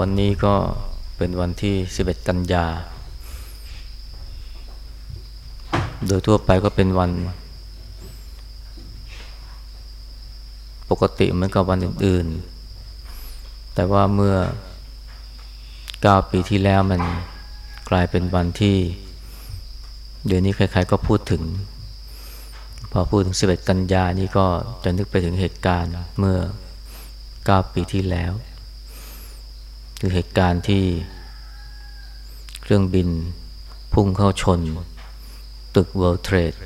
วันนี้ก็เป็นวันที่ 11 กันยา โดยทั่วไปก็เป็นวัน ปกติเหมือนกับวันอื่น ๆ แต่ว่าเมื่อ 9 ปีที่แล้วมันกลายเป็นวันที่ เดี๋ยวนี้ใครๆก็พูดถึง พอพูดถึง 11 กันยานี่ก็จะนึกไปถึงเหตุการณ์เมื่อ 9 ปีที่แล้ว คือเหตุการณ์ที่เครื่องบินพุ่งเข้าชน ตึก World Trade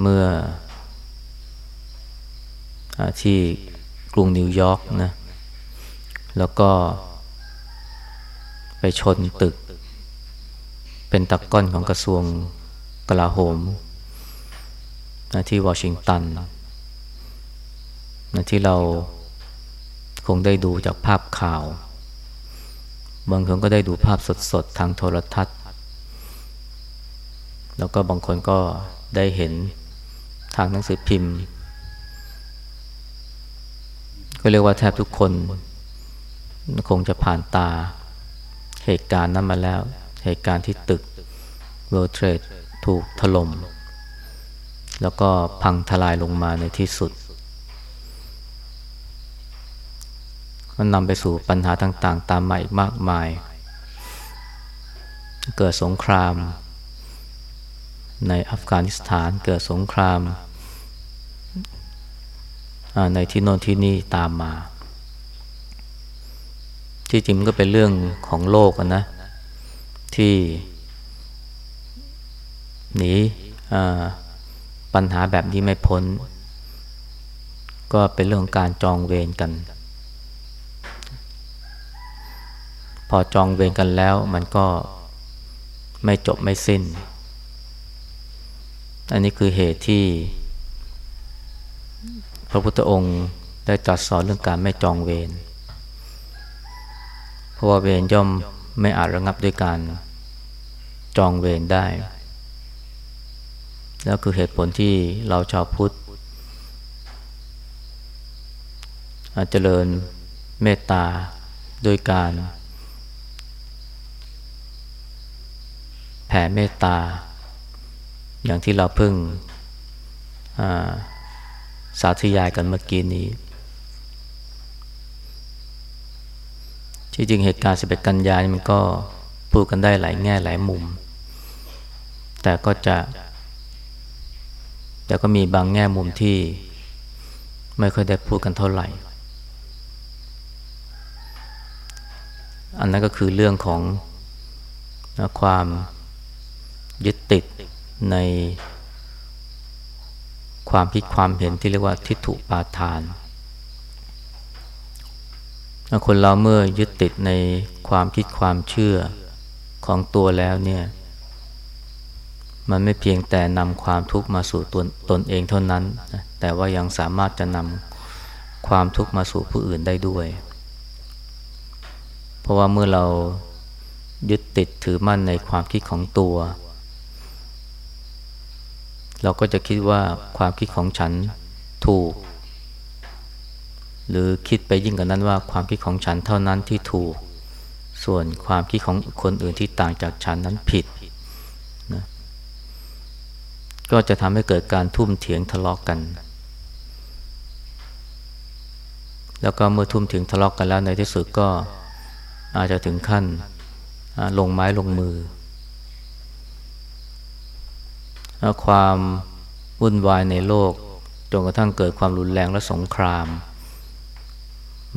เมื่อที่กรุงนิวยอร์กนะ แล้วก็ไปชนตึก เป็นตักก้อนของกระทรวงกลาโหม ที่วอชิงตันที่เราคงได้ดูจากภาพข่าว บางคนก็ได้ดูภาพสดๆ ทางโทรทัศน์ แล้วก็บางคนก็ได้เห็นทางหนังสือพิมพ์ ก็เรียกว่าแทบทุกคน คงจะผ่านตาเหตุการณ์นั้นมาแล้ว เหตุการณ์ที่ตึก World Trade ถูกถล่มแล้วก็พังทลายลงมาในที่สุด มันนำไปสู่ปัญหาต่าง ๆ ตามมาอีกมากมาย เกิดสงคราม ในอัฟกานิสถานเกิดสงครามในที่โน่นที่นี่ตามมา ที่จริงก็เป็นเรื่องของโลกนะ ที่หนีปัญหาแบบนี้ไม่พ้น ก็เป็นเรื่องการจองเวรกัน พอจองเวรกันแล้วมันก็ไม่จบไม่สิ้น อันนี้คือเหตุที่ พระพุทธองค์ได้ตรัสสอนเรื่องการไม่จองเวร เพราะว่าเวรย่อมไม่อาจระงับด้วยการจองเวรได้ แล้วคือเหตุผลที่เราชาวพุทธเจริญเมตตาโดยการ แผ่เมตตา อย่างที่เราเพิ่งสาธยายกันเมื่อกี้นี้ ที่จริงเหตุการณ์สิบเอ็ดกันยานี่มันก็พูดกันได้หลายแง่หลายมุม แต่ก็จะ แต่ก็มีบางแง่มุมที่ไม่ค่อยได้พูดกันเท่าไหร่ อันนั้นก็คือเรื่องของความ ยึดติดในความคิดความเห็นที่เรียกว่าทิฏฐุปาทานคนเราเมื่อยึดติดในความคิดความเชื่อของตัวแล้วเนี่ย มันไม่เพียงแต่นำความทุกข์มาสู่ตนตนเองเท่านั้น แต่ว่ายังสามารถจะนำความทุกข์มาสู่ผู้อื่นได้ด้วย เพราะว่าเมื่อเรายึดติดถือมั่นในความคิดของตัว เราก็จะคิดว่าความคิดของฉันถูก หรือคิดไปยิ่งกว่านั้นว่าความคิดของฉันเท่านั้นที่ถูก ส่วนความคิดของคนอื่นที่ต่างจากฉันนั้นผิดนะก็จะทำให้เกิดการทุ่มเถียงทะเลาะกกัน แล้วก็เมื่อทุ่มเถียงทะเลาะกกันแล้วในที่สุดก็อาจจะถึงขั้นลงไม้ลงมือ ความวุ่นวายในโลกจนกระทั่งเกิดความรุนแรงและสงคราม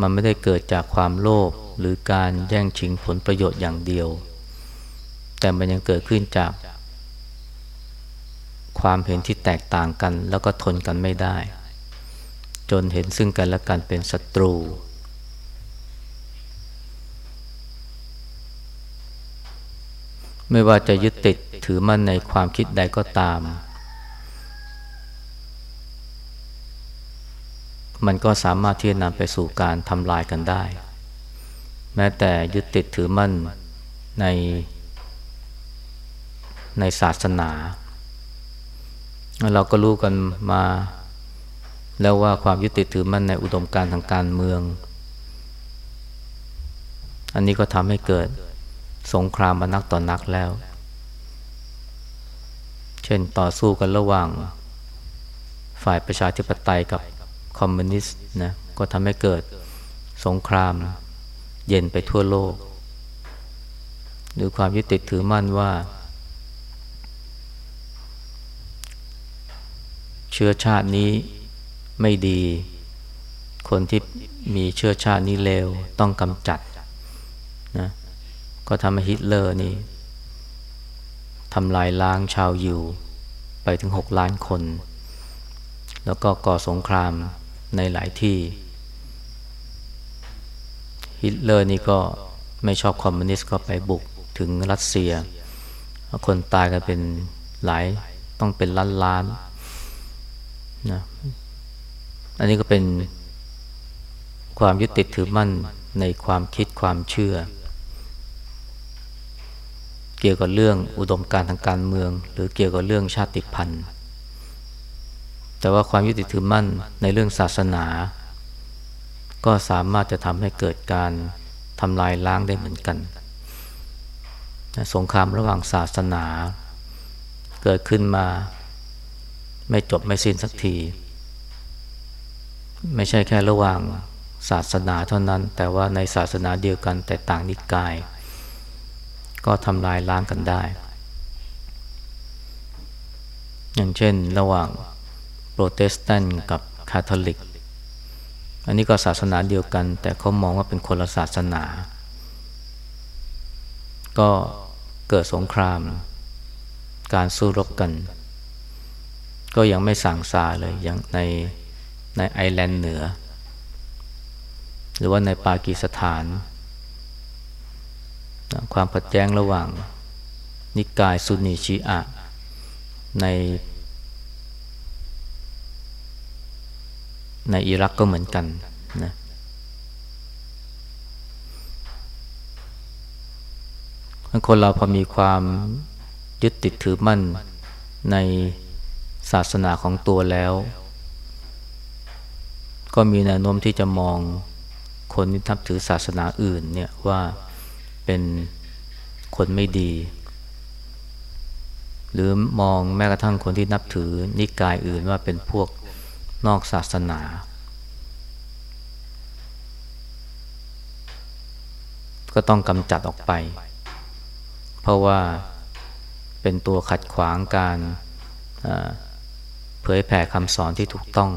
มันไม่ได้เกิดจากความโลภหรือการแย่งชิงผลประโยชน์อย่างเดียว แต่มันยังเกิดขึ้นจาก ความเห็นที่แตกต่างกันแล้วก็ทนกันไม่ได้ จนเห็นซึ่งกันและกันเป็นศัตรู ไม่ว่าจะยึดติดถือมั่นในความคิดใดก็ตาม มันก็สามารถที่จะนำไปสู่การทำลายกันได้ แม้แต่ยึดติดถือมั่นใน ในศาสนา เราก็รู้กันมา แล้วว่าความยึดติดถือมั่นในอุดมการทางการเมือง อันนี้ก็ทำให้เกิด สงครามมานักต่อนนักแล้ว เช่นต่อสู้กันระหว่าง ฝ่ายประชาธิปไตยกับคอมมิวนิสต์นะก็ทำให้เกิดสงคราม เย็นไปทั่วโลก หรือความยึดติดถือมั่นว่า เชื้อชาตินี้ไม่ดี คนที่มีเชื้อชาตินี้เลวต้องกำจัด ก็ทำให้ฮิตเลอร์นี่ทำลายล้างชาวยิวไปถึงหกล้านคน แล้วก็ก่อสงครามในหลายที่ ฮิตเลอร์นี่ก็ไม่ชอบคอมมิวนิสต์ก็ไปบุกถึงรัสเซีย คนตายกันเป็นหลายต้องเป็นล้านล้านนะอันนี้ก็เป็นความยึดติดถือมั่นในความคิดความเชื่อ เกี่ยวกับเรื่องอุดมการทางการเมือง หรือเกี่ยวกับเรื่องชาติพันธุ์ แต่ว่าความยึดติดถือมั่นในเรื่องศาสนา ก็สามารถจะทำให้เกิดการทำลายล้างได้เหมือนกัน สงครามระหว่างศาสนา เกิดขึ้นมา ไม่จบไม่สิ้นสักที ไม่ใช่แค่ระหว่างศาสนาเท่านั้น แต่ว่าในศาสนาเดียวกันแต่ต่างนิกาย ก็ทำลายล้างกันได้ อย่างเช่นระหว่างโปรเตสแตนต์กับคาทอลิก อันนี้ก็ศาสนาเดียวกัน แต่เขามองว่าเป็นคนละศาสนา ก็เกิดสงคราม การสู้รบกัน ก็ยังไม่สั่งซาเลยอย่างในในไอแลนด์เหนือ หรือว่าในปากีสถาน ความผัดแย้งระหว่างนิกายซุนีชีอะในในอิรักก็เหมือนกันนะคนเราพอมีความยึดติดถือมั่นในศาสนาของตัวแล้ว ก็มีแนวโน้มที่จะมองคนที่ทับถือศาสนาอื่นเนี่ยว่า เป็นคนไม่ดี หรือมองแม้กระทั่งคนที่นับถือนิกายอื่นว่าเป็นพวกนอกศาสนา ก็ต้องกำจัดออกไป เพราะว่าเป็นตัวขัดขวางการเผยแผ่คำสอนที่ถูกต้อง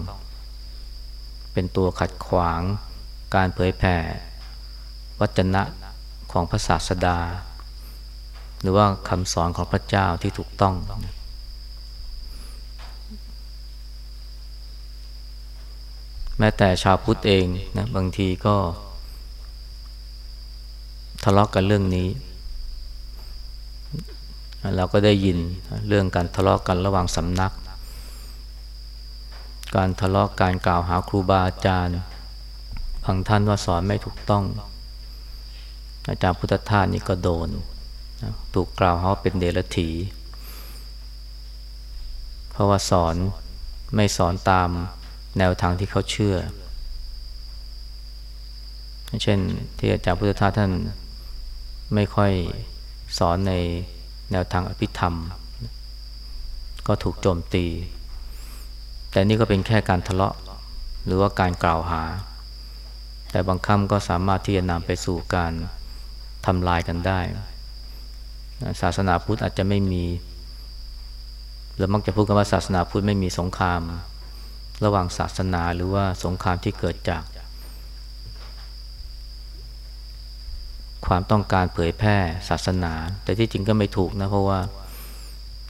เป็นตัวขัดขวางการเผยแผ่วัจนะ ของพระศาสดา หรือว่าคำสอนของพระเจ้าที่ถูกต้อง แม้แต่ชาวพุทธเองนะบางทีก็ทะเลาะกกันเรื่องนี้ เราก็ได้ยินเรื่องการทะเลาะกกันระหว่างสำนัก การทะเลาะการกล่าวหาครูบาอาจารย์บางท่านว่าสอนไม่ถูกต้อง อาจารย์พุทธทาสนี่ก็โดนถูกกล่าวหาเป็นเดรัจฉี เพราะว่าสอนไม่สอนตามแนวทางที่เขาเชื่อ เช่นที่อาจารย์พุทธทาสท่านไม่ค่อยสอนในแนวทางอภิธรรม ก็ถูกโจมตี แต่นี่ก็เป็นแค่การทะเลาะหรือว่าการกล่าวหา แต่บางคำก็สามารถที่จะนำไปสู่การ ทำลายกันได้ศาสนาพุทธอาจจะไม่มีเรามักจะพูดกันว่าศาสนาพุทธไม่มีสงคราม ระหว่างศาสนาหรือว่าสงครามที่เกิดจาก ความต้องการเผยแพร่ศาสนา แต่ที่จริงก็ไม่ถูกนะ เพราะว่า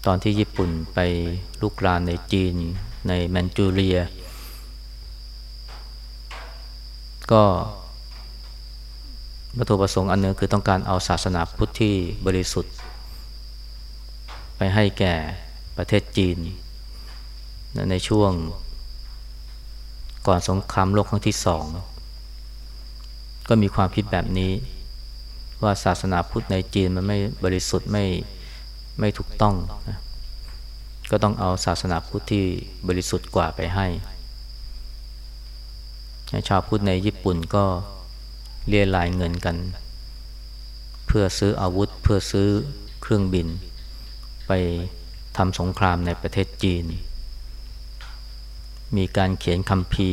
ตอนที่ญี่ปุ่นไปลุกรานในจีน ในแมนจูเรีย ก็ วัตถุประสงค์อันนึงคือต้องการเอาศาสนาพุทธที่บริสุทธิ์ ไปให้แก่ประเทศจีน ในช่วงก่อนสงครามโลกครั้งที่สอง ก็มีความคิดแบบนี้ ว่าศาสนาพุทธในจีนมันไม่บริสุทธิ์ไม่ไม่ถูกต้องนะก็ต้องเอาศาสนาพุทธที่บริสุทธิ์กว่าไปให้ ชาวพุทธในญี่ปุ่นก็ เรียรายเงินกัน เพื่อซื้ออาวุธเพื่อซื้อเครื่องบิน ไปทำสงครามในประเทศจีน มีการเขียนคำพี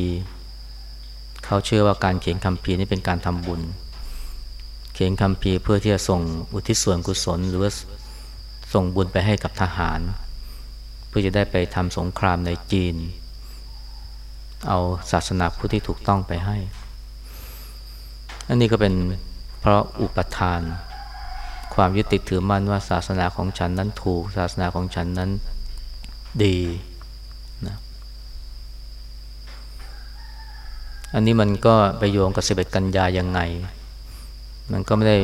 เขาเชื่อว่าการเขียนคำพีนี่เป็นการทำบุญ เขียนคำพีเพื่อที่จะส่งอุทิศส่วนกุศลหรือว่าส่งบุญไปให้กับทหาร เพื่อจะได้ไปทำสงครามในจีน เอาศาสนาพุทธที่ถูกต้องไปให้ อันนี้ก็เป็นเพราะอุปทาน ความยึดติดถือมั่นว่าศาสนาของฉันนั้นถูก ศาสนาของฉันนั้นดีนะอันนี้มันก็ไปโยงกับสิบเอ็ดกันยายังไง มันก็ไม่ได้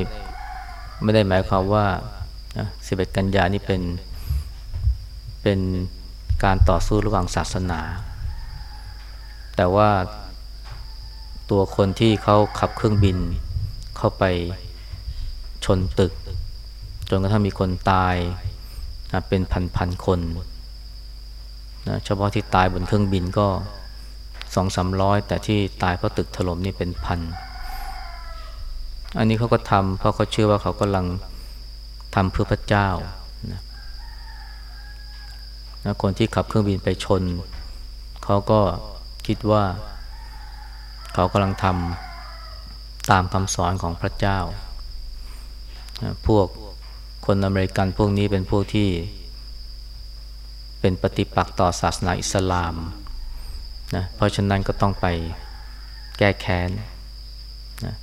ไม่ได้หมายความว่าสิบเอ็ดกันยานี่เป็นเป็นการต่อสู้ระหว่างศาสนา แต่ว่า ตัวคนที่เขาขับเครื่องบิน เข้าไปชนตึก จนกระทั่งมีคนตายนะเป็นพันๆคนนะเฉพาะที่ตายบนเครื่องบินก็สองสามร้อยแต่ที่ตายเพราะตึกถล่มนี่เป็นพัน อันนี้เขาก็ทำเพราะเขาเชื่อว่าเขากำลังทำเพื่อพระเจ้านะนะคนที่ขับเครื่องบินไปชน เขาก็คิดว่า เขากำลังทำตามคำสอนของพระเจ้า พวกคนอเมริกันพวกนี้เป็นพวกที่เป็นปฏิปักษ์ต่อศาสนาอิสลามนะเพราะฉะนั้นก็ต้องไปแก้แค้นนะ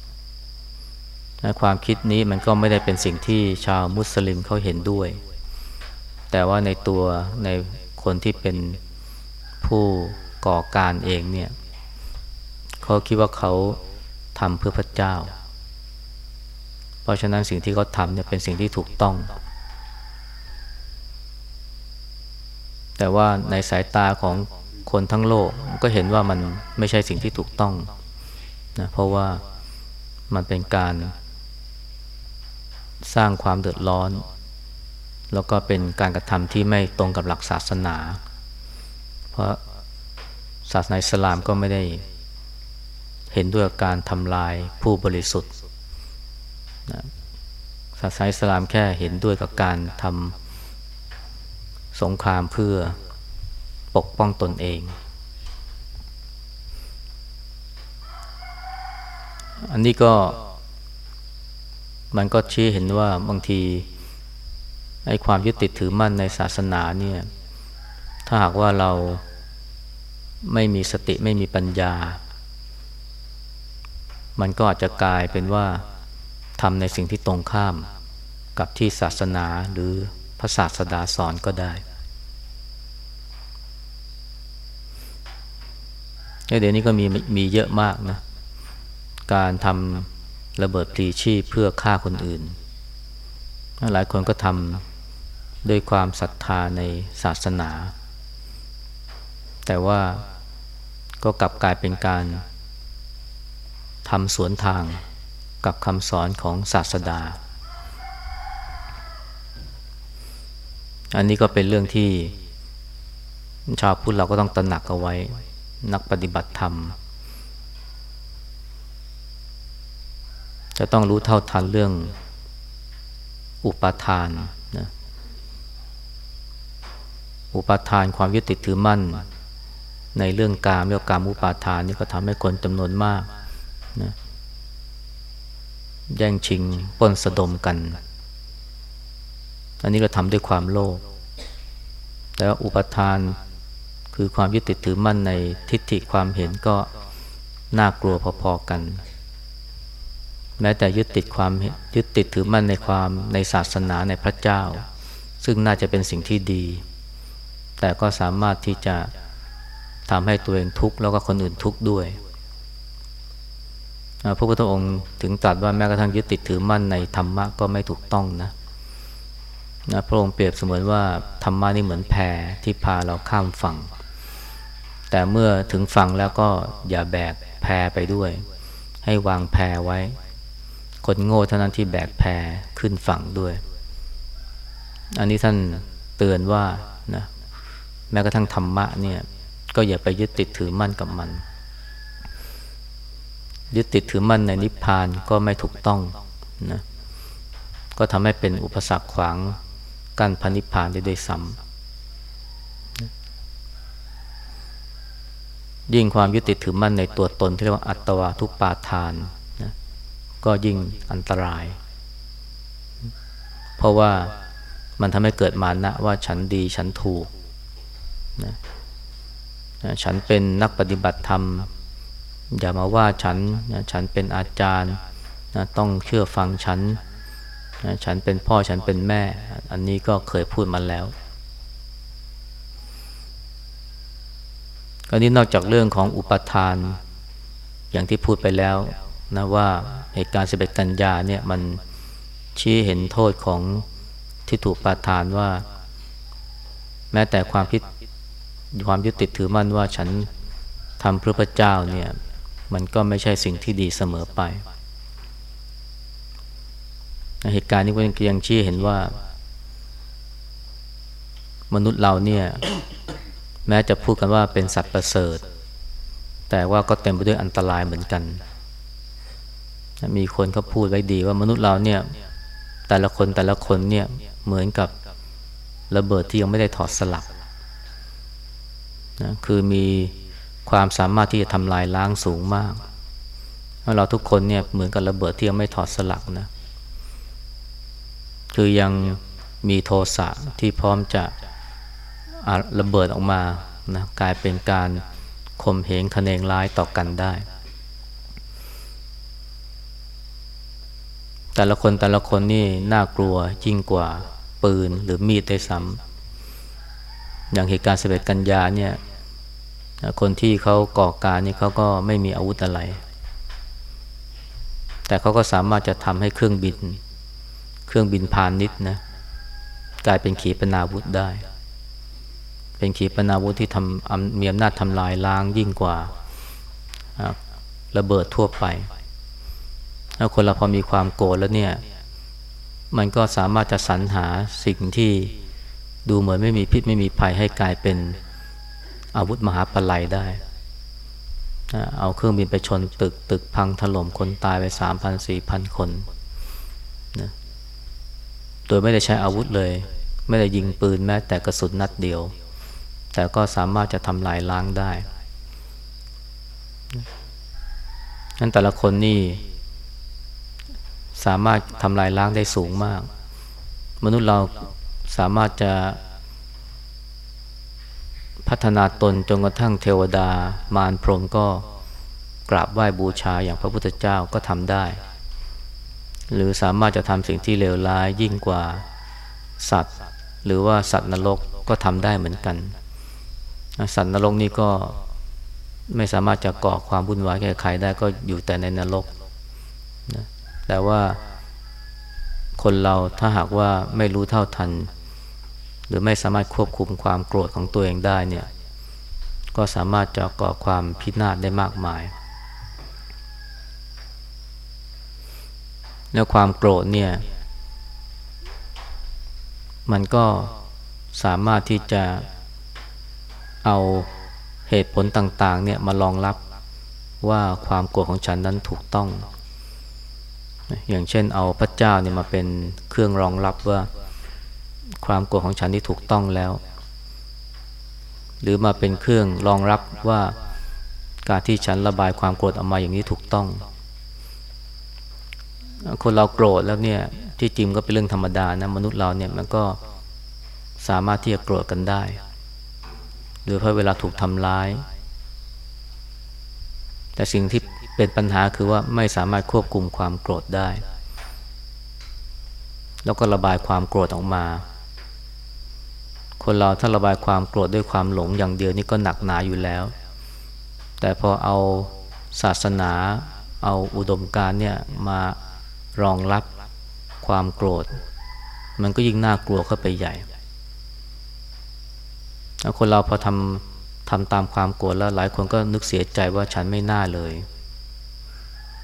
ความคิดนี้มันก็ไม่ได้เป็นสิ่งที่ชาวมุสลิมเขาเห็นด้วย แต่ว่าในตัวในคนที่เป็นผู้ก่อการเองเนี่ย เขาคิดว่าเขาทำเพื่อพระเจ้า เพราะฉะนั้นสิ่งที่เขาทำเนี่ยเป็นสิ่งที่ถูกต้อง แต่ว่าในสายตาของคนทั้งโลกก็เห็นว่ามันไม่ใช่สิ่งที่ถูกต้องนะเพราะว่ามันเป็นการสร้างความเดือดร้อน แล้วก็เป็นการกระทำที่ไม่ตรงกับหลักศาสนา เพราะศาสนาอิสลามก็ไม่ได้ เห็นด้วยการทำลายผู้บริสุทธิ์นะศาสนาอิสลามแค่เห็นด้วยกับการทำสงครามเพื่อปกป้องตนเอง อันนี้ก็ มันก็ชี้เห็นว่าบางทีไอ้ความยึดติดถือมั่นในศาสนาเนี่ย ถ้าหากว่าเราไม่มีสติไม่มีปัญญา มันก็อาจจะกลายเป็นว่าทำในสิ่งที่ตรงข้ามกับที่ศาสนาหรือพระศาสดาสอนก็ได้เดี๋ยวนี้ก็มีมีเยอะมากนะ การทำระเบิดปลีชีพเพื่อฆ่าคนอื่น หลายคนก็ทำด้วยความศรัทธาในศาสนา แต่ว่าก็กลับกลายเป็นการ ทำสวนทางกับคำสอนของศาสดา อันนี้ก็เป็นเรื่องที่ ชาวพุทธเราก็ต้องตระหนักเอาไว้ นักปฏิบัติธรรม จะต้องรู้เท่าทันเรื่องอุปาทานนะอุปาทานความยึดติดถือมั่น ในเรื่องการเรื่องการอุปาทานนี่ก็ทำให้คนจำนวนมาก นะแย่งชิงป้นสะดมกัน อันนี้เราทำด้วยความโลภแต่ว่าอุปทานคือความยึดติดถือมั่นในทิฏฐิความเห็นก็น่ากลัวพอๆกัน แม้แต่ยึดติดความยึดติดถือมั่นในความในศาสนาในพระเจ้า ซึ่งน่าจะเป็นสิ่งที่ดี แต่ก็สามารถที่จะทำให้ตัวเองทุกข์แล้วก็คนอื่นทุกข์ด้วย พระพุทธองค์ถึงตรัสว่าแม้กระทั่งยึดติดถือมั่นในธรรมะก็ไม่ถูกต้องนะนะพระองค์เปรียบเสมือนว่าธรรมะนี่เหมือนแพที่พาเราข้ามฝั่ง แต่เมื่อถึงฝั่งแล้วก็อย่าแบกแพไปด้วย ให้วางแพไว้ คนโง่เท่านั้นที่แบกแพขึ้นฝั่งด้วย อันนี้ท่านเตือนว่านะแม้กระทั่งธรรมะเนี่ยก็อย่าไปยึดติดถือมั่นกับมัน ยึดติดถือมั่นในนิพพานก็ไม่ถูกต้องนะก็ทำให้เป็นอุปสรรคขวางกั้นพันิพพานได้ด้วยซ้ำยิ่งความยึดติดถือมั่นในตัวตนที่เรียกว่าอัตวาทุปาทานนะก็ยิ่งอันตราย เพราะว่ามันทำให้เกิดมานะว่าฉันดีฉันถูกนะฉันเป็นนักปฏิบัติธรรม อย่ามาว่าฉันนะฉันเป็นอาจารย์นะต้องเชื่อฟังฉันนะฉันเป็นพ่อฉันเป็นแม่ อันนี้ก็เคยพูดมาแล้วอันนี้นอกจากเรื่องของอุปทาน อย่างที่พูดไปแล้วนะว่าเหตุการณ์สิบเอ็ดกันยาเนี่ยมันชี้เห็นโทษของที่ถูกปาทานว่า แม้แต่ความคิดความยึดติดถือมั่นว่าฉันทำเพื่อพระเจ้าเนี่ย มันก็ไม่ใช่สิ่งที่ดีเสมอไป เหตุการณ์นี้ก็ยังชี้เห็นว่า มนุษย์เราเนี่ยแม้จะพูดกันว่าเป็นสัตว์ประเสริฐ แต่ว่าก็เต็มไปด้วยอันตรายเหมือนกัน มีคนเขาพูดไว้ดีว่ามนุษย์เราเนี่ยแต่ละคนแต่ละคนเนี่ยเหมือนกับระเบิดที่ยังไม่ได้ถอดสลักนะคือมี ความสามารถที่จะทำลายล้างสูงมาก เราทุกคนเนี่ยเหมือนกับระเบิดที่ยังไม่ถอดสลักนะ คือยังมีโทสะที่พร้อมจะระเบิดออกมานะกลายเป็นการข่มเหงคะเนงร้ายต่อกันได้ แต่ละคนแต่ละคนนี่น่ากลัวยิ่งกว่าปืนหรือมีดได้ซ้ำอย่างเหตุการณ์สเ็กันยาเนี่ย คนที่เขาก่อการนี่เขาก็ไม่มีอาวุธอะไร แต่เขาก็สามารถจะทำให้เครื่องบิน เครื่องบินพาณิชย์นะกลายเป็นขีปนาวุธได้ เป็นขีปนาวุธที่ทำมีอำนาจทำลายล้างยิ่งกว่าระเบิดทั่วไปแล้วคนเราพอมีความโกรธแล้วเนี่ย มันก็สามารถจะสรรหาสิ่งที่ดูเหมือนไม่มีพิษไม่มีภัยให้กลายเป็น อาวุธมหาปลัยได้ เอาเครื่องบินไปชนตึกตึกพังถล่มคนตายไปสามพันสี่พันคนนะโดยไม่ได้ใช้อาวุธเลย ไม่ได้ยิงปืนแม้แต่กระสุนนัดเดียว แต่ก็สามารถจะทำลายล้างได้นั้นแต่ละคนนี่สามารถทำลายล้างได้สูงมาก มนุษย์เราสามารถจะ พัฒนาตนจนกระทั่งเทวดามารพรหมก็กราบไหว้บูชาอย่างพระพุทธเจ้าก็ทำได้ หรือสามารถจะทำสิ่งที่เลวร้ายยิ่งกว่าสัตว์ หรือว่าสัตว์นรกก็ทำได้เหมือนกัน สัตว์นรกนี่ก็ไม่สามารถจะก่อความวุ่นวายแก่ใครได้ก็อยู่แต่ในนรกนะแต่ว่าคนเราถ้าหากว่าไม่รู้เท่าทัน หรือไม่สามารถควบคุมความโกรธของตัวเองได้เนี่ยก็สามารถจะก่อความพินาศได้มากมาย แล้วความโกรธเนี่ย มันก็สามารถที่จะเอาเหตุผลต่างๆเนี่ยมารองรับว่าความโกรธของฉันนั้นถูกต้อง อย่างเช่นเอาพระเจ้าเนี่ยมาเป็นเครื่องรองรับว่า ความโกรธของฉันที่ถูกต้องแล้ว หรือมาเป็นเครื่องรองรับว่าการที่ฉันระบายความโกรธออกมาอย่างนี้ถูกต้อง คนเราโกรธแล้วเนี่ยที่จริงก็เป็นเรื่องธรรมดานะมนุษย์เราเนี่ยมันก็สามารถที่จะโกรธกันได้ หรือเพราะเวลาถูกทำร้าย แต่สิ่งที่เป็นปัญหาคือว่าไม่สามารถควบคุมความโกรธได้ แล้วก็ระบายความโกรธออกมา คนเราถ้าระบายความโกรธด้วยความหลงอย่างเดียวนี่ก็หนักหนาอยู่แล้ว แต่พอเอาศาสนา เอาอุดมการเนี่ยมารองรับความโกรธ มันก็ยิ่งน่ากลัวเข้าไปใหญ่ คนเราพอทำทำตามความโกรธแล้วหลายคนก็นึกเสียใจว่าฉันไม่น่าเลย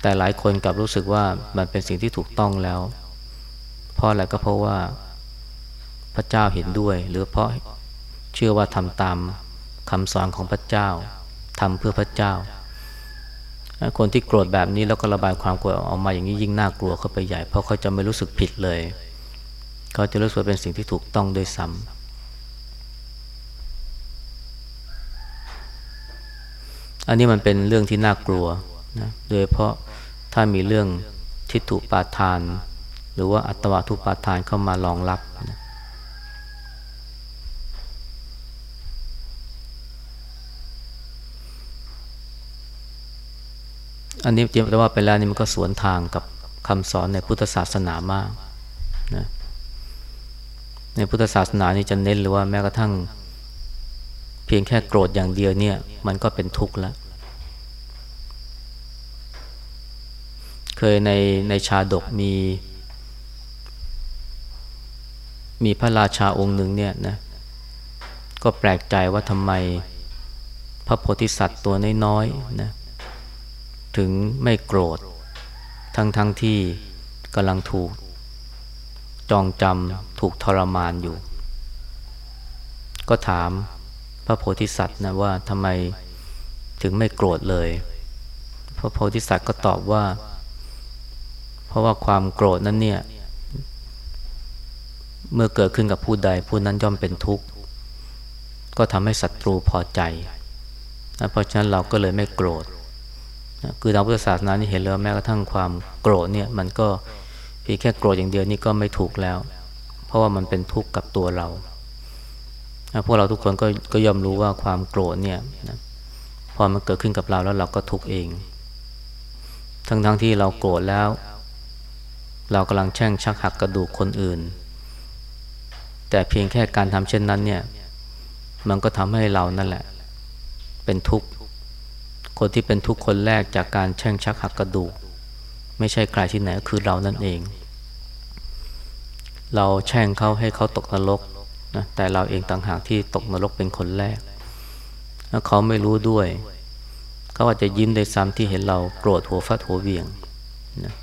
แต่หลายคนกลับรู้สึกว่ามันเป็นสิ่งที่ถูกต้องแล้ว เพราะอะไรก็เพราะว่า พระเจ้าเห็นด้วย หรือเพราะเชื่อว่าทำตามคำสอนของพระเจ้าทำเพื่อพระเจ้า คนที่โกรธแบบนี้แล้วก็ระบายความโกรธออกมาอย่างนี้ยิ่งน่ากลัวเข้าไปใหญ่ เพราะเขาจะไม่รู้สึกผิดเลย เขาจะรู้สึกเป็นสิ่งที่ถูกต้องด้วยซ้ำอันนี้มันเป็นเรื่องที่น่ากลัวนะโดยเพราะถ้ามีเรื่องทิฏฐุปาทาน หรือว่าอัตวาทุปาทานเข้ามารองรับนะ อันนี้จริงแต่ว่าไปแล้วนี่มันก็สวนทางกับคำสอนในพุทธศาสนามากนะในพุทธศาสนานี่จะเน้นหรือว่าแม้กระทั่ง เพียงแค่โกรธอย่างเดียวเนี่ย มันก็เป็นทุกข์แล้ว เคยในในชาดกมี มีพระราชาองค์หนึ่งเนี่ยนะ ก็แปลกใจว่าทำไม พระโพธิสัตว์ตัวน้อยๆนะ ถึงไม่โกรธ ทั้งทั้งที่กำลังถูก จองจำถูกทรมานอยู่ ก็ถามพระโพธิสัตว์นะว่าทำไมถึงไม่โกรธเลย พระโพธิสัตว์ก็ตอบว่า เพราะว่าความโกรธนั้นเนี่ย เมื่อเกิดขึ้นกับผู้ใดผู้นั้นย่อมเป็นทุกข์ ก็ทำให้ศัตรูพอใจ เพราะฉะนั้นเราก็เลยไม่โกรธ คือทางพุทธศาสนานี่เห็นเลยแม้กระทั่งความโกรธเนี่ยมันก็เพียงแค่โกรธอย่างเดียวนี่ก็ไม่ถูกแล้ว เพราะว่ามันเป็นทุกข์กับตัวเราพวกเราทุกคนก็ก็ยอมรู้ว่าความโกรธเนี่ยนะพอมันเกิดขึ้นกับเราแล้วเราก็ทุกข์เอง ทั้งๆทที่เราโกรธแล้ว เรากำลังแช่งชักหักกระดูกคนอื่น แต่เพียงแค่การทำเช่นนั้นเนี่ย มันก็ทำให้เรานั่นแหละ เป็นทุกข์ คนที่เป็นทุกคนแรกจากการแช่งชักหักกระดูก ไม่ใช่ใครที่ไหนก็คือเรานั่นเอง เราแช่งเขาให้เขาตกนรกนะแต่เราเองต่างหากที่ตกนรกเป็นคนแรกแล้วเขาไม่รู้ด้วย เขาอาจจะยิ้มในซ้ำที่เห็นเราโกรธหัวฟัดหัวเวียงนะ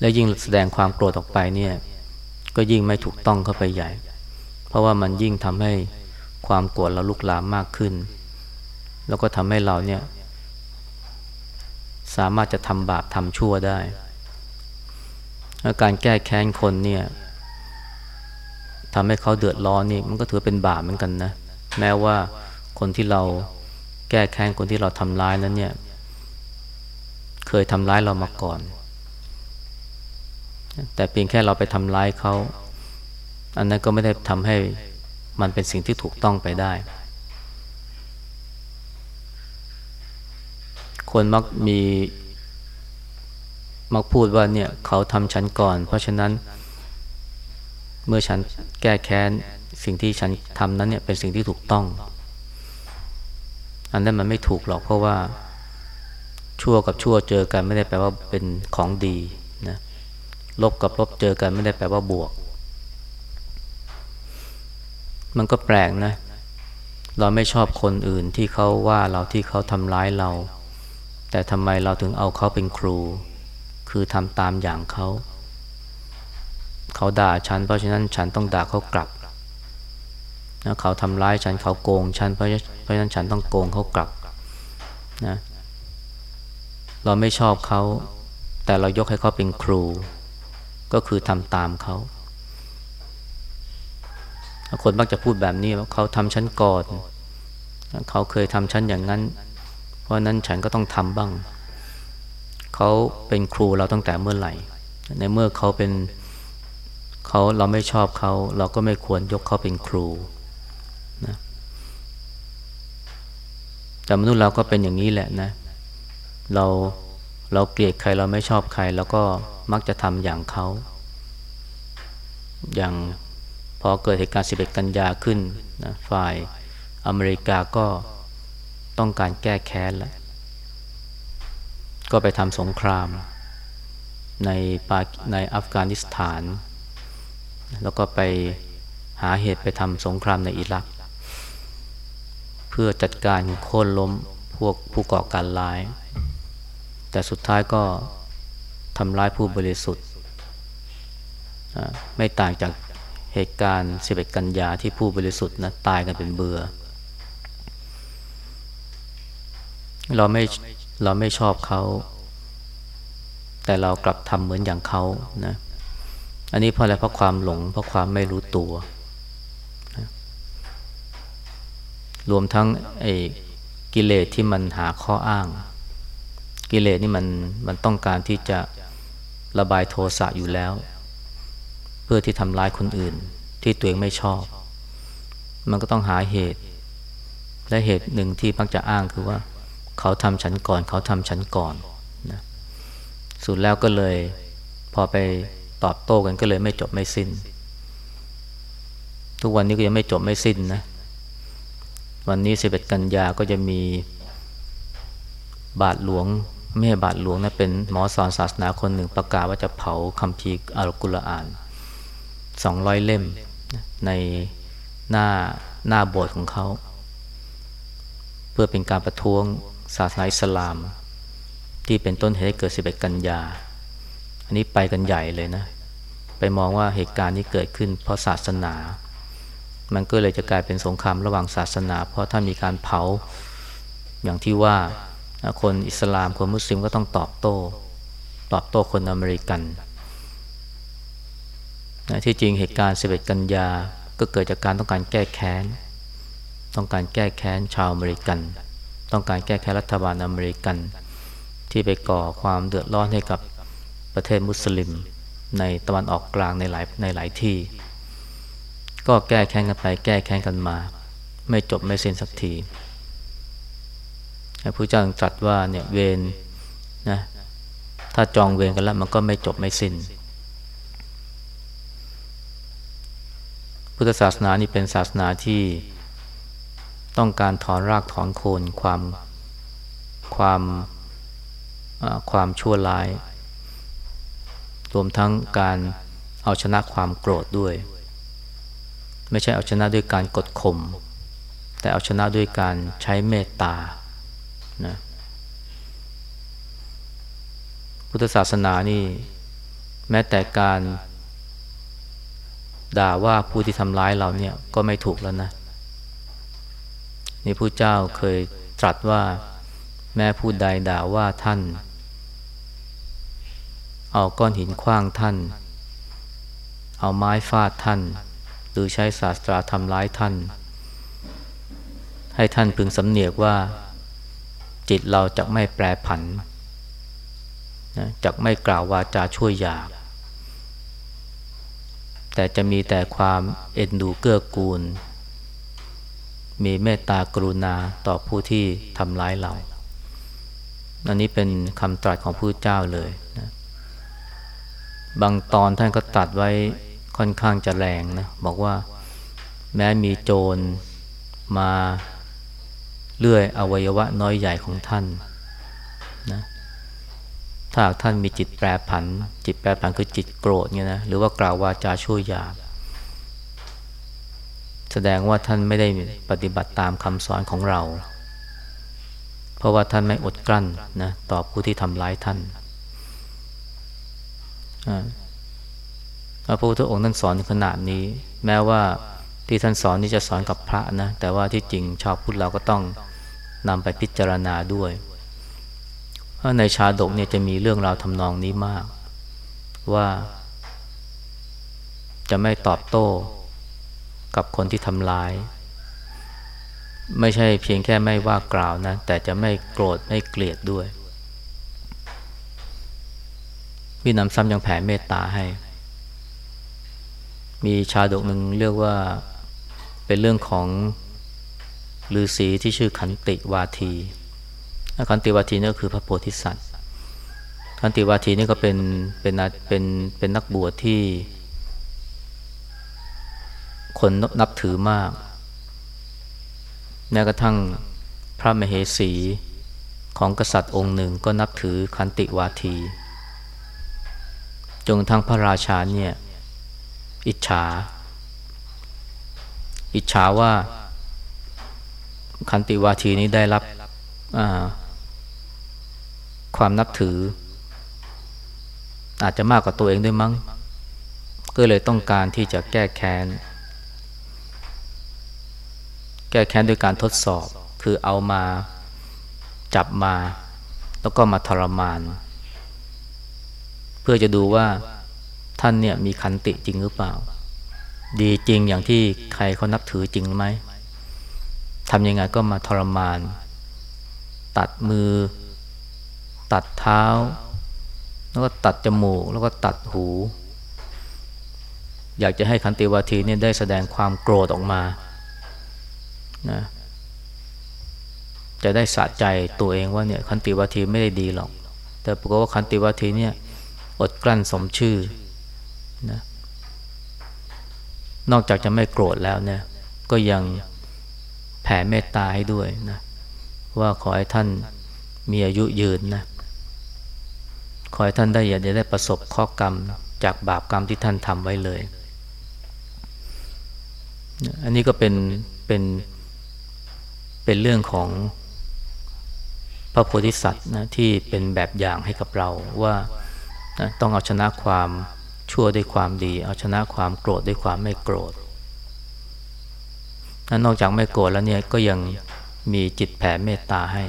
และยิ่งแสดงความโกรธออกไปเนี่ย ก็ยิ่งไม่ถูกต้องเข้าไปใหญ่ เพราะว่ามันยิ่งทำให้ ความโกรธเราลุกลามมากขึ้น แล้วก็ทำให้เราเนี่ย สามารถจะทำบาปทำชั่วได้การแก้แค้นคนเนี่ยทำให้เขาเดือดร้อนนี่มันก็ถือเป็นบาปเหมือนกันนะ แม้ว่าคนที่เราแก้แค้นคนที่เราทำร้ายนั้นเนี่ย เคยทำร้ายเรามาก่อน แต่เพียงแค่เราไปทำร้ายเขา อันนั้นก็ไม่ได้ทำให้ มันเป็นสิ่งที่ถูกต้องไปได้ คนมักมีมักพูดว่าเนี่ยเขาทำฉันก่อน เพราะฉะนั้น เมื่อฉันแก้แค้นสิ่งที่ฉันทำนั้นเนี่ยเป็นสิ่งที่ถูกต้อง อันนั้นมันไม่ถูกหรอกเพราะว่า ชั่วกับชั่วเจอกันไม่ได้แปลว่าเป็นของดีนะลบกับลบเจอกันไม่ได้แปลว่าบวก มันก็แปลกนะ เราไม่ชอบคนอื่นที่เขาว่าเราที่เขาทำร้ายเรา แต่ทำไมเราถึงเอาเขาเป็นครู คือทำตามอย่างเขา เขาด่าฉัน เพราะฉะนั้นฉันต้องด่าเขากลับนะเขาทำร้ายฉันเขาโกงฉันเพราะเพราะฉะนั้นฉันต้องโกงเขากลับนะเราไม่ชอบเขา แต่เรายกให้เขาเป็นครู ก็คือทำตามเขา คนมักจะพูดแบบนี้ว่าเขาทำฉันก่อนเขาเคยทำฉันอย่างนั้น เพราะนั้นฉันก็ต้องทำบ้าง เขาเป็นครูเราตั้งแต่เมื่อไหร่ ในเมื่อเขาเป็นเขาเราไม่ชอบเขา เราก็ไม่ควรยกเขาเป็นครูนะแต่มนุษย์เราก็เป็นอย่างนี้แหละนะ เราเราเกลียดใครเราไม่ชอบใคร แล้วก็มักจะทำอย่างเขา อย่าง พอเกิดเหตุการณ์11 กันยาขึ้นนะฝ่ายอเมริกาก็ต้องการแก้แค้นแล้วก็ไปทำสงคราม ในปาในอัฟกานิสถาน แล้วก็ไปหาเหตุไปทำสงครามในอิรัก เพื่อจัดการโค่นล้มพวกผู้ก่อการร้าย แต่สุดท้ายก็ทำร้ายผู้บริสุทธิ์ ไม่ต่างจาก เหตุการณ์11กันยาที่ผู้บริสุทธิ์นะตายกันเป็นเบือ เราไม่เราไม่ชอบเขาแต่เรากลับทำเหมือนอย่างเขานะ อันนี้เพราะอะไรเพราะความหลง เพราะความไม่รู้ตัวนะรวมทั้งไอ้กิเลสที่มันหาข้ออ้าง กิเลสนี่มันมันต้องการที่จะระบายโทสะอยู่แล้ว พื่อที่ทำร้ายคนอื่น ที่ตัวเองไม่ชอบ มันก็ต้องหาเหตุ และเหตุหนึ่งที่พักจะอ้างคือว่า เขาทำฉันก่อน เขาทำฉันก่อนนะสุดแล้วก็เลย พอไปตอบโต้กันก็เลยไม่จบไม่สิ้น ทุกวันนี้ก็ยังไม่จบไม่สิ้นนะ วันนี้สิบเอ็ดกันยาก็จะมีบาทหลวงไม่ใช่บาทหลวงนะเป็นหมอสอนศาสนาคนหนึ่งประกาศว่าจะเผาคำพีอัลกุรอาน สองร้อยเล่มในหน้าหน้าโบสถ์ของเขา เพื่อเป็นการประท้วงศาสนาอิสลาม ที่เป็นต้นเหตุให้เกิดสิบเอ็ดกันยา อันนี้ไปกันใหญ่เลยนะ ไปมองว่าเหตุการณ์นี้เกิดขึ้นเพราะศาสนา มันก็เลยจะกลายเป็นสงครามระหว่างศาสนา เพราะถ้ามีการเผาอย่างที่ว่าคนอิสลามคนมุสลิมก็ต้องตอบโต้ ตอบโต้คนอเมริกัน นะที่จริงเหตุการณ์ 11 กันยา ก็เกิดจากการต้องการแก้แค้น ต้องการแก้แค้นชาวอเมริกัน ต้องการแก้แค้นรัฐบาลอเมริกัน ที่ไปก่อความเดือดร้อนให้กับประเทศมุสลิม ในตะวันออกกลางในหลายในหลายที่ ก็แก้แค้นกันไป แก้แค้นกันมา ไม่จบไม่สิ้นสักทีพระพุทธเจ้าตรัสว่าเนี่ยเวรนะถ้าจองเวรกันแล้วมันก็ไม่จบไม่สิน้น พุทธศาสนานี่เป็นศาสนาที่ต้องการถอนรากถอนโคนความความความชั่วร้าย รวมทั้งการเอาชนะความโกรธด้วย ไม่ใช่เอาชนะด้วยการกดข่มแต่เอาชนะด้วยการใช้เมตตานะพุทธศาสนานี่ แม้แต่การ ด่าว่าผู้ที่ทำร้ายเราเนี่ยก็ไม่ถูกแล้วนะนี่ผู้เจ้าเคยตรัสว่าแม้ผู้ใดด่าว่าท่าน เอาก้อนหินคว้างท่าน เอาไม้ฟาดท่าน หรือใช้ศาสตราทำร้ายท่าน ให้ท่านพึงสำเนียกว่า จิตเราจะไม่แปรผันนะจะไม่กล่าววาจาช่วยหยาบ แต่จะมีแต่ความเอ็นดูเกื้อกูล มีเมตตากรุณาต่อผู้ที่ทำร้ายเราอันนี้เป็นคำตรัสของผู้เจ้าเลยนะบางตอนท่านก็ตัดไว้ค่อนข้างจะแรงนะบอกว่าแม้มีโจรมาเลื่อยอวัยวะน้อยใหญ่ของท่านนะ ถ้าท่านมีจิตแปรผัน จิตแปรผันคือจิตโกรธเนี่ยนะหรือว่ากล่าววาจาชั่วยยาแสดงว่าท่านไม่ได้ปฏิบัติตามคำสอนของเรา เพราะว่าท่านไม่อดกลั้นนะต่อผู้ที่ทำร้ายท่านพระพุทธองค์ท่านสอนขนาดนี้ แม้ว่าที่ท่านสอนนี่จะสอนกับพระนะ แต่ว่าที่จริงชาวพุทธเราก็ต้องนำไปพิจารณาด้วย ในชาดกเนี่ยจะมีเรื่องราวทำนองนี้มาก ว่า จะไม่ตอบโต้กับคนที่ทำร้าย ไม่ใช่เพียงแค่ไม่ว่ากล่าวนะ แต่จะไม่โกรธไม่เกลียดด้วยมีนำซ้ำยังแผ่เมตตาให้ มีชาดกหนึ่งเรียกว่าเป็นเรื่องของฤาษีที่ชื่อขันติวาที ขันติวาทีนี่ก็คือพระโพธิสัตว์ขันติวาทีนี่ก็เป็นเป็นเป็นเป็นนักบวชที่ คนนับถือมากแม้กระทั่งพระมเหสีของกษัตริย์องค์หนึ่งก็นับถือขันติวาที จนทั้งพระราชาเนี่ยอิจฉา อิจฉาว่าคันติวาทีนี้ได้รับ ความนับถือ อาจจะมากกว่าตัวเองด้วยมั้ง ก็เลยต้องการที่จะแก้แค้น แก้แค้นด้วยการทดสอบ คือเอามาจับมา แล้วก็มาทรมาน เพื่อจะดูว่าท่านเนี่ยมีขันติจริงหรือเปล่า ดีจริงอย่างที่ใครเขานับถือจริงไหมทำยังไงก็มาทรมาน ตัดมือ ตัดเท้า แล้วก็ตัดจมูก แล้วก็ตัดหู อยากจะให้คันติวาทีเนี่ยได้แสดงความโกรธออกมานะจะได้สะใจตัวเองว่าเนี่ยคันติวาทีไม่ได้ดีหรอก แต่ปรากฏว่าคันติวาทีเนี่ยอดกลั้นสมชื่อนะนอกจากจะไม่โกรธแล้วเนี่ย ก็ยังแผ่เมตตาให้ด้วยนะว่าขอให้ท่านมีอายุยืนนะ ขอให้ท่านได้อย่าได้ประสบข้อกรรมจากบาปกรรมที่ท่านทำไว้เลย อันนี้ก็เป็นเป็นเป็นเรื่องของพระโพธิสัตว์นะที่เป็นแบบอย่างให้กับเราว่านะต้องเอาชนะความชั่วด้วยความดี เอาชนะความโกรธด้วยความไม่โกรธนอกจากไม่โกรธแล้วเนี่ยก็ยังมีจิตแผ่เมตตาให้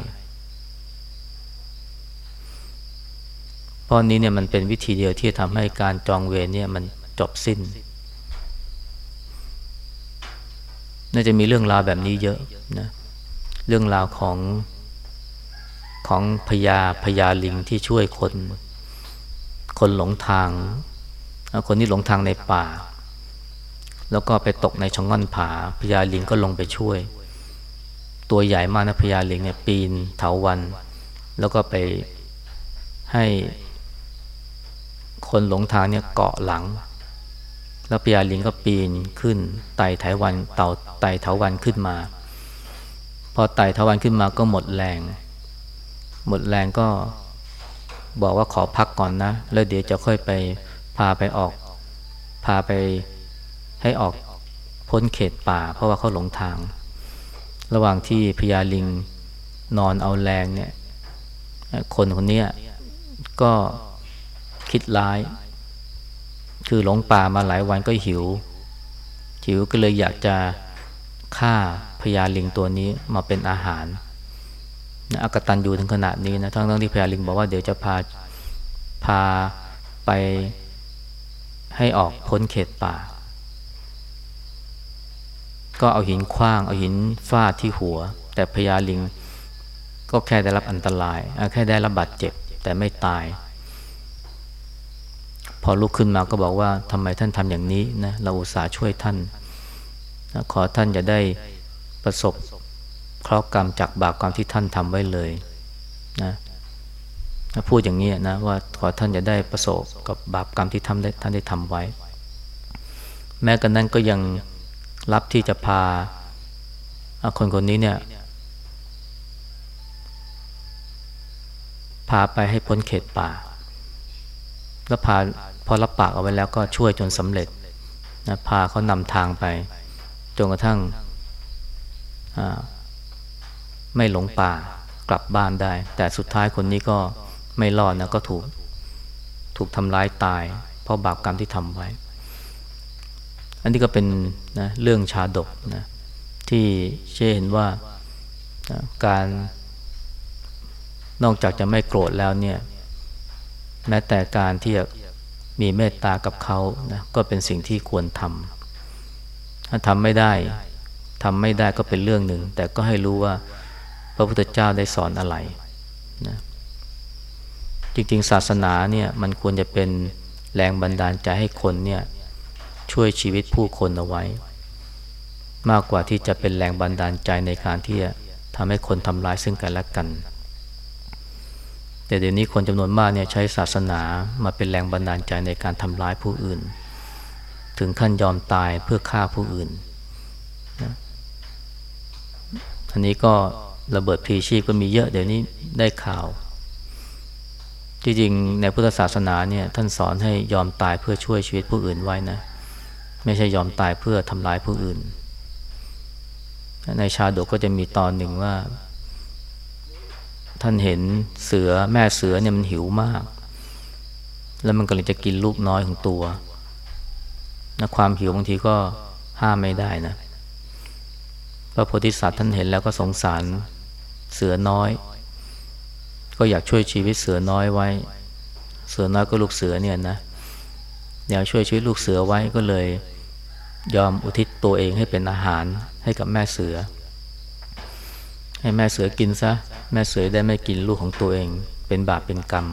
เพราะนี้เนี่ยมันเป็นวิธีเดียวที่ทำให้การจองเวรเนี่ยมันจบสิ้น น่าจะมีเรื่องราวแบบนี้เยอะนะเรื่องราวของของพญาพญาลิงที่ช่วยคน คนหลงทาง คนที่หลงทางในป่า แล้วก็ไปตกในช่องง่อนผาพญาลิงก็ลงไปช่วย ตัวใหญ่มากนะพญาลิงเนี่ยปีนเถาวัน แล้วก็ไปให้ คนหลงทางเนี่ยเกาะหลัง แล้วพญาลิงก็ปีนขึ้นไต่ไถวันเต่าไต่เถาวันขึ้นมา พอไต่เถาวันขึ้นมาก็หมดแรง หมดแรงก็บอกว่าขอพักก่อนนะ แล้วเดี๋ยวจะค่อยไปพาไปออก พาไปให้ออกพ้นเขตป่า เพราะว่าเขาหลงทาง ระหว่างที่พญาลิงนอนเอาแรงเนี่ย คนคนนี้ก็ คิดร้าย คือหลงป่ามาหลายวันก็หิว หิวก็เลยอยากจะฆ่าพญาลิงตัวนี้มาเป็นอาหารนะอกตันอยู่ถึงขนาดนี้นะทั้งทั้งที่พญาลิงบอกว่าเดี๋ยวจะพาพาไปให้ออกพ้นเขตป่า ก็เอาหินคว้าง เอาหินฟาดที่หัว แต่พญาลิงก็แค่ได้รับอันตราย แค่ได้รับบาดเจ็บแต่ไม่ตาย อลุกขึ้นมาก็บอกว่าทำไมท่านทำอย่างนี้นะเราอุตส่าห์ช่วยท่านนะขอท่านจะได้ประสบเคราะห์กรรมจากบาปกรรมที่ท่านทำไว้เลยนะพูดอย่างนี้นะว่าขอท่านจะได้ประสบกับบาปกรรมที่ทำได้ท่านได้ทำไว้ แม้กันนั้นก็ยังรับที่จะพาคนคนนี้เนี่ยพาไปให้พ้นเขตป่า แล้วพา พอรับปากเอาไว้แล้วก็ช่วยจนสำเร็จนะพาเขานำทางไป จนกระทั่งไม่หลงป่ากลับบ้านได้ แต่สุดท้ายคนนี้ก็ไม่รอดนะก็ถูกถูกทำร้ายตาย เพราะบาปกรรมที่ทำไว้ อันนี้ก็เป็นนะเรื่องชาดกนะที่เชื่อเห็นว่านะการนอกจากจะไม่โกรธแล้วเนี่ย แม้แต่การที่จะ มีเมตตากับเขานะก็เป็นสิ่งที่ควรทำถ้าทำไม่ได้ทำไม่ได้ก็เป็นเรื่องหนึ่ง แต่ก็ให้รู้ว่าพระพุทธเจ้าได้สอนอะไรนะจริงๆ ศาสนาเนี่ยมันควรจะเป็นแรงบันดาลใจให้คนเนี่ยช่วยชีวิตผู้คนเอาไว้ มากกว่าที่จะเป็นแรงบันดาลใจในการที่จะทำให้คนทำร้ายซึ่งกันและกัน แต่เดี๋ยวนี้คนจำนวนมากเนี่ยใช้ศาสนามาเป็นแรงบันดาลใจในการทำร้ายผู้อื่น ถึงขั้นยอมตายเพื่อฆ่าผู้อื่นนะอันนี้ก็ระเบิดพีชีพก็มีเยอะเดี๋ยวนี้ได้ข่าว จริงๆในพุทธศาสนาเนี่ยท่านสอนให้ยอมตายเพื่อช่วยชีวิตผู้อื่นไว้นะ ไม่ใช่ยอมตายเพื่อทำลายผู้อื่น ในชาดกก็จะมีตอนหนึ่งว่า ท่านเห็นเสือแม่เสือเนี่ยมันหิวมาก แล้วมันกำลังจะกินลูกน้อยของตัวนะความหิวบางทีก็ห้ามไม่ได้นะ พระโพธิสัตว์ท่านเห็นแล้วก็สงสารเสือน้อย ก็อยากช่วยชีวิตเสือน้อยไว้ เสือน้อยก็ลูกเสือเนี่ยนะอยากช่วยชีวิตลูกเสือไว้ก็เลย ยอมอุทิศตัวเองให้เป็นอาหารให้กับแม่เสือ ให้แม่เสือกินซะ แม่เสือได้ไม่กินลูกของตัวเอง เป็นบาปเป็นกรรม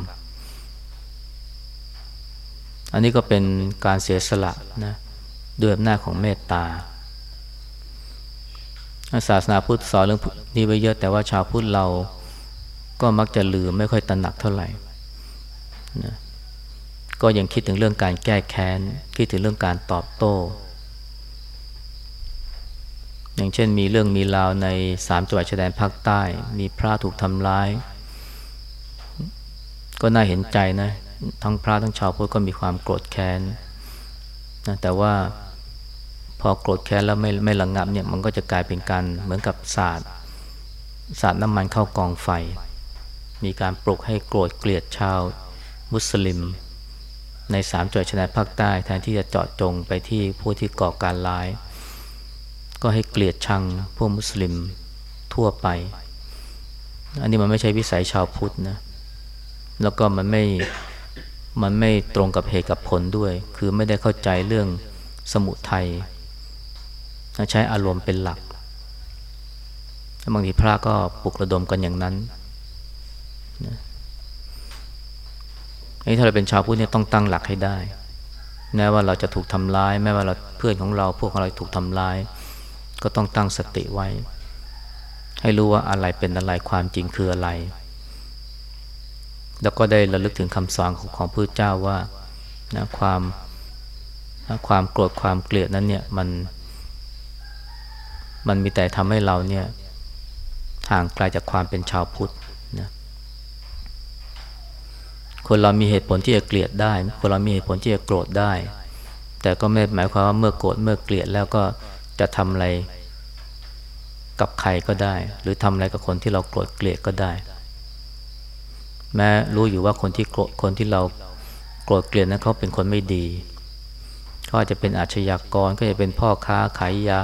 อันนี้ก็เป็นการเสียสละนะด้วยอำนาจของเมตตาศาสนาพุทธสอนเรื่องนี้ไว้เยอะแต่ว่าชาวพุทธเราก็มักจะลืมไม่ค่อยตระหนักเท่าไหร่นะก็ยังคิดถึงเรื่องการแก้แค้น คิดถึงเรื่องการตอบโต้ อย่างเช่นมีเรื่องมีราวในสามจังหวัดชายแดนภาคใต้ มีพระถูกทำร้าย ก็น่าเห็นใจนะ ทั้งพระทั้งชาวพุทธก็มีความโกรธแค้นนะแต่ว่าพอโกรธแค้นแล้วไม่ไม่ระงงับเนี่ยมันก็จะกลายเป็นการเหมือนกับสาดสาดน้ำมันเข้ากองไฟ มีการปลุกให้โกรธเกลียดชาว มุสลิม ในสามจังหวัดชายแดนภาคใต้แทนที่จะเจาะจงไปที่ผู้ที่ก่อการร้าย ก็ให้เกลียดชังพวกมุสลิมทั่วไป อันนี้มันไม่ใช่วิสัยชาวพุทธนะ แล้วก็มันไม่ มันไม่ตรงกับเหตุกับผลด้วย คือไม่ได้เข้าใจเรื่องสมุทัยใช้อารมณ์เป็นหลัก บางทีพระก็ปลุกระดมกันอย่างนั้นนี่ถ้าเราเป็นชาวพุทธเนี่ยต้องตั้งหลักให้ได้ แม้ว่าเราจะถูกทำร้าย แม้ว่าเราเพื่อนของเราพวกของเราถูกทำร้าย ก็ต้องตั้งสติไว้ ให้รู้ว่าอะไรเป็นอะไรความจริงคืออะไร แล้วก็ได้ระลึกถึงคำสอนของของพระเจ้าว่านะความนะความโกรธความเกลียดนั้นเนี่ยมันมันมีแต่ทำให้เราเนี่ยห่างไกลจากความเป็นชาวพุทธนะคนเรามีเหตุผลที่จะเกลียดได้ คนเรามีเหตุผลที่จะโกรธได้ แต่ก็ไม่หมายความว่าเมื่อโกรธเมื่อเกลียดแล้วก็ จะทำอะไรกับใครก็ได้ หรือทำอะไรกับคนที่เราโกรธเกลียดก็ได้ แม้รู้อยู่ว่าคนที่โกรธคนที่เราโกรธเกลียดนั้นเขาเป็นคนไม่ดีเขาอาจจะเป็นอาชญากรก็จะเป็นพ่อค้าขายยา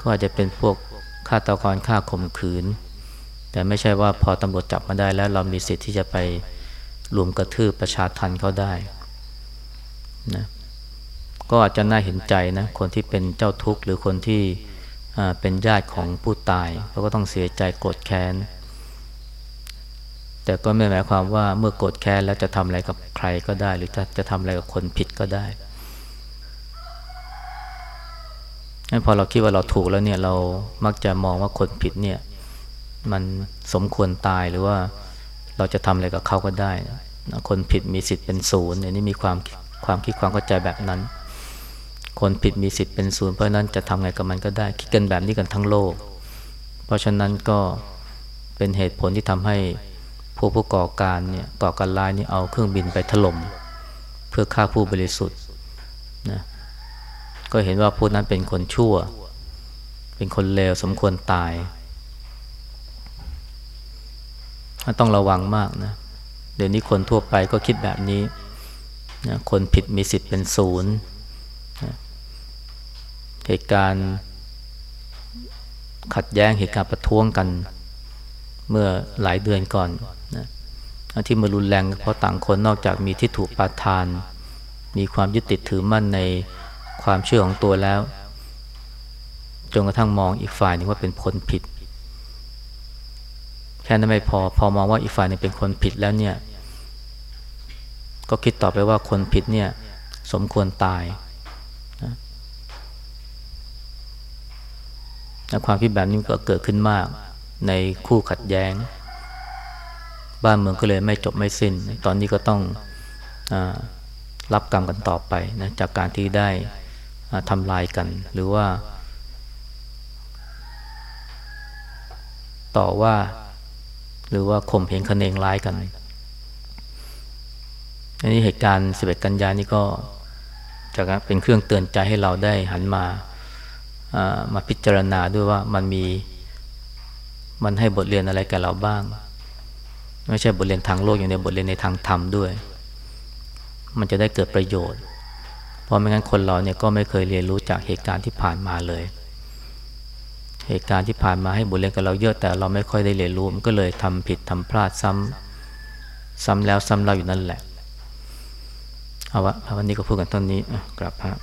ก็อาจจะเป็นพวกฆาตกรฆ่าข่มขืน แต่ไม่ใช่ว่าพอตำรวจจับมาได้แล้วเรามีสิทธิ์ที่จะไปรวมกระทืบประชาทันเขาได้นะ ก็อาจจะน่าเห็นใจนะคนที่เป็นเจ้าทุกข์หรือคนที่เป็นญาติของผู้ตายเขาก็ต้องเสียใจโกรธแค้น แต่ก็ไม่หมายความว่าเมื่อโกรธแค้นแล้วจะทำอะไรกับใครก็ได้ หรือจะจะทำอะไรกับคนผิดก็ได้พอเราคิดว่าเราถูกแล้วเนี่ยเรามักจะมองว่าคนผิดเนี่ย มันสมควรตายหรือว่าเราจะทำอะไรกับเขาก็ได้ คนผิดมีสิทธิ์เป็นศูนย์เนี่ยนี่มีความความคิดความเข้าใจแบบนั้น คนผิดมีสิทธิ์เป็นศูนย์เพราะนั้นจะทำไงกับมันก็ได้ คิดกันแบบนี้กันทั้งโลก เพราะฉะนั้นก็เป็นเหตุผลที่ทำให้ผู้ผู้ก่อการเนี่ยก่อการร้ายนี่เอาเครื่องบินไปถล่มเพื่อฆ่าผู้บริสุทธิ์นะก็เห็นว่าผู้นั้นเป็นคนชั่ว เป็นคนเลวสมควรตาย ต้องระวังมากนะเดี๋ยวนี้คนทั่วไปก็คิดแบบนี้นะคนผิดมีสิทธิ์เป็นศูนย์ เหตุการณ์ ขัดแย้งเหตุการณ์ประท้วงกัน เมื่อหลายเดือนก่อนนะที่มารุนแรงเพราะต่างคนนอกจากมีที่ถูกปาทาน มีความยึดติดถือมั่นในความเชื่อของตัวแล้วจนกระทั่งมองอีกฝ่ายนึงว่าเป็นคนผิด แค่นั้นไม่พอพอมองว่าอีกฝ่ายนึงเป็นคนผิดแล้วเนี่ย ก็คิดต่อไปว่าคนผิดเนี่ย สมควรตาย นะความคิดแบบนี้ก็เกิดขึ้นมากในคู่ขัดแย้ง บ้านเมืองก็เลยไม่จบไม่สิน้น ตอนนี้ก็ต้องอรับกรรมกันต่อไปนะจากการที่ได้ทำลายกัน หรือว่า ต่อว่า หรือว่าข่มเหงคเนงร้ายกันอันนี้เหตุการณ์สิบเอ็ดกันยานี่ก็จะเป็นเครื่องเตือนใจให้เราได้หันมา มาพิจารณาด้วยว่ามันมีมันให้บทเรียนอะไรแกับเราบ้าง ไม่ใช่บทเรียนทางโลกอย่างเดียวบทเรียนในทางธรรมด้วย มันจะได้เกิดประโยชน์ เพราะไม่งั้นคนเราเนี่ยก็ไม่เคยเรียนรู้จากเหตุการณ์ที่ผ่านมาเลย เหตุการณ์ที่ผ่านมาให้บทเรียนกับเราเยอะแต่เราไม่ค่อยได้เรียนรู้มันก็เลยทำผิดทำพลาดซ้ซ้ำแล้วซ้ำเล่าอยู่นั่นแหละเอาวะวันนี้ก็พูดกันตอนนี้กลับฮะ